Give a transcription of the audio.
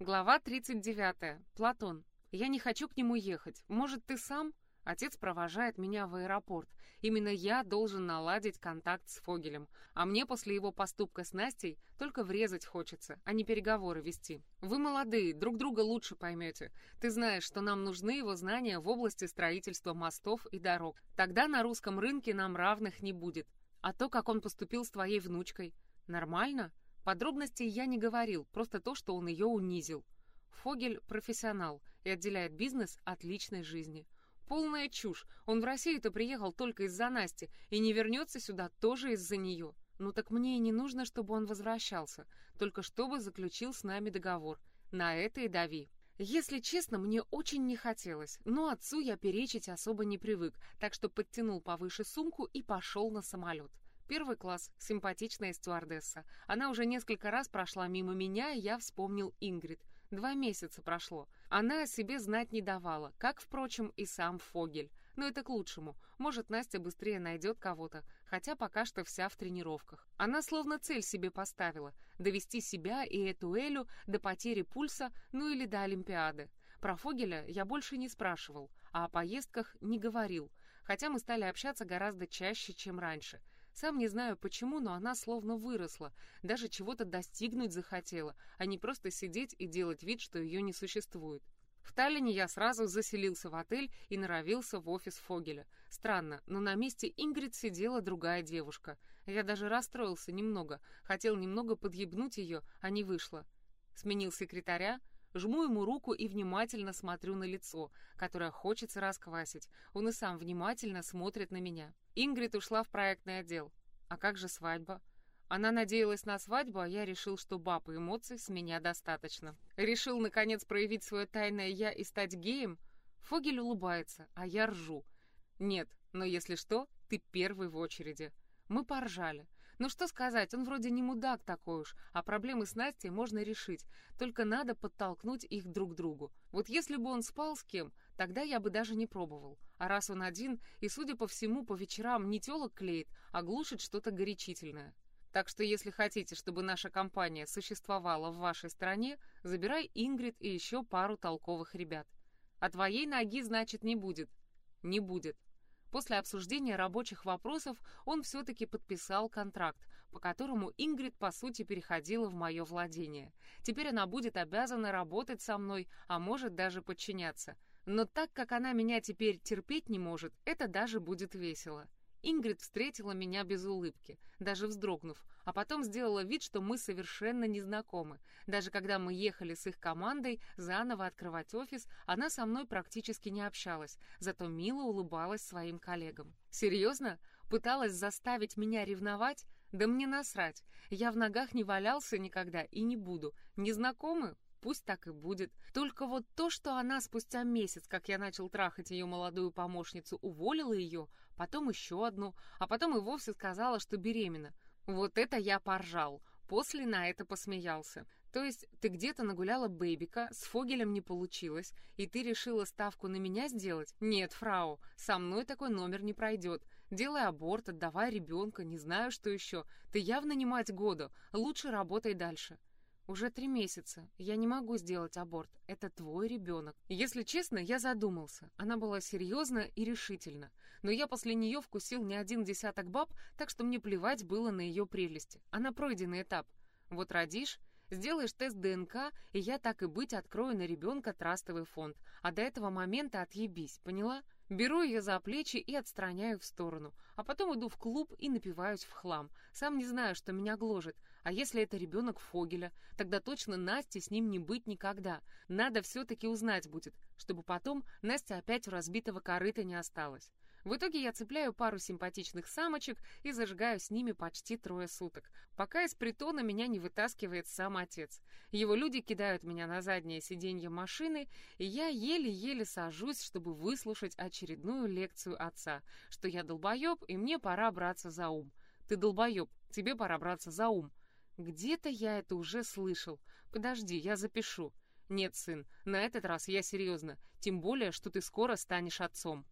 Глава 39. Платон. Я не хочу к нему ехать. Может, ты сам? Отец провожает меня в аэропорт. Именно я должен наладить контакт с Фогелем. А мне после его поступка с Настей только врезать хочется, а не переговоры вести. Вы молодые, друг друга лучше поймете. Ты знаешь, что нам нужны его знания в области строительства мостов и дорог. Тогда на русском рынке нам равных не будет. А то, как он поступил с твоей внучкой. Нормально? Подробностей я не говорил, просто то, что он ее унизил. Фогель – профессионал и отделяет бизнес от личной жизни. Полная чушь. Он в Россию-то приехал только из-за Насти и не вернется сюда тоже из-за нее. Ну так мне и не нужно, чтобы он возвращался, только чтобы заключил с нами договор. На это и дави. Если честно, мне очень не хотелось, но отцу я перечить особо не привык, так что подтянул повыше сумку и пошел на самолет. Первый класс, симпатичная стюардесса. Она уже несколько раз прошла мимо меня, и я вспомнил Ингрид. Два месяца прошло. Она о себе знать не давала, как, впрочем, и сам Фогель. Но это к лучшему. Может, Настя быстрее найдет кого-то, хотя пока что вся в тренировках. Она словно цель себе поставила — довести себя и эту Элю до потери пульса, ну или до Олимпиады. Про Фогеля я больше не спрашивал, а о поездках не говорил, хотя мы стали общаться гораздо чаще, чем раньше — сам не знаю почему, но она словно выросла, даже чего-то достигнуть захотела, а не просто сидеть и делать вид, что ее не существует. В Таллине я сразу заселился в отель и норовился в офис Фогеля. Странно, но на месте Ингрид сидела другая девушка. Я даже расстроился немного, хотел немного подъебнуть ее, а не вышло. Сменил секретаря, жму ему руку и внимательно смотрю на лицо, которое хочется расквасить. Он и сам внимательно смотрит на меня. Ингрид ушла в проектный отдел. А как же свадьба? Она надеялась на свадьбу, а я решил, что баб и эмоций с меня достаточно. Решил, наконец, проявить свое тайное «я» и стать геем? Фогель улыбается, а я ржу. Нет, но если что, ты первый в очереди. Мы поржали. Ну что сказать, он вроде не мудак такой уж, а проблемы с Настей можно решить, только надо подтолкнуть их друг к другу. Вот если бы он спал с кем, тогда я бы даже не пробовал. А раз он один, и, судя по всему, по вечерам не телок клеит, а глушит что-то горячительное. Так что если хотите, чтобы наша компания существовала в вашей стране, забирай Ингрид и еще пару толковых ребят. А твоей ноги, значит, не будет. Не будет. После обсуждения рабочих вопросов он все-таки подписал контракт, по которому Ингрид, по сути, переходила в мое владение. Теперь она будет обязана работать со мной, а может даже подчиняться. Но так как она меня теперь терпеть не может, это даже будет весело. Ингрид встретила меня без улыбки, даже вздрогнув, а потом сделала вид, что мы совершенно не знакомы. Даже когда мы ехали с их командой заново открывать офис, она со мной практически не общалась, зато мило улыбалась своим коллегам. Серьезно? Пыталась заставить меня ревновать? Да мне насрать. Я в ногах не валялся никогда и не буду. Не знакомы? Пусть так и будет. Только вот то, что она спустя месяц, как я начал трахать ее молодую помощницу, уволила ее, потом еще одну, а потом и вовсе сказала, что беременна. Вот это я поржал. После на это посмеялся. То есть ты где-то нагуляла бэйбика, с Фогелем не получилось, и ты решила ставку на меня сделать? Нет, фрау, со мной такой номер не пройдет. Делай аборт, отдавай ребенка, не знаю, что еще. Ты явно не мать года, лучше работай дальше. Уже три месяца. Я не могу сделать аборт. Это твой ребенок. Если честно, я задумался. Она была серьезна и решительна. Но я после нее вкусил не один десяток баб, так что мне плевать было на ее прелести. Она пройденный этап. Вот родишь, сделаешь тест ДНК, и я так и быть открою на ребенка трастовый фонд. А до этого момента отъебись, поняла? Беру ее за плечи и отстраняю в сторону, а потом иду в клуб и напиваюсь в хлам. Сам не знаю, что меня гложет. А если это ребенок Фогеля, тогда точно Насте с ним не быть никогда. Надо все-таки узнать будет, чтобы потом Настя опять у разбитого корыта не осталась. В итоге я цепляю пару симпатичных самочек и зажигаю с ними почти трое суток, пока из притона меня не вытаскивает сам отец. Его люди кидают меня на заднее сиденье машины, и я еле-еле сажусь, чтобы выслушать очередную лекцию отца, что я долбоеб, и мне пора браться за ум. Ты долбоеб, тебе пора браться за ум. Где-то я это уже слышал. Подожди, я запишу. Нет, сын, на этот раз я серьезно, тем более, что ты скоро станешь отцом.